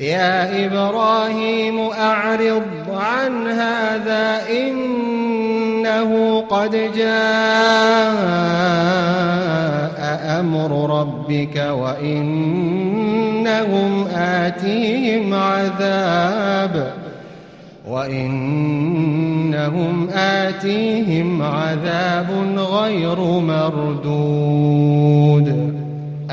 يا إبراهيم أعرض عن هذا إنه قد جاء أمر ربك وإنهم آتيهم عذاب وإنهم آتيهم عذاب غير مردود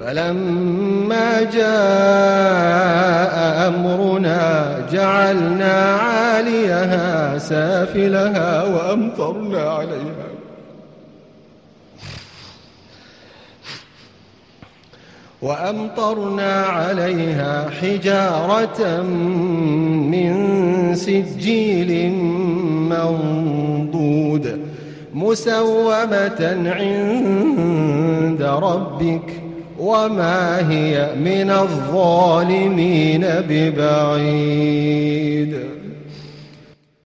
فلما جاء أمرنا جعلنا عاليها سافلها وأمطرنا عليها. وأمطرنا عليها حجارة من سجيل منضود مسومة عند ربك وما هي من الظالمين ببعيد.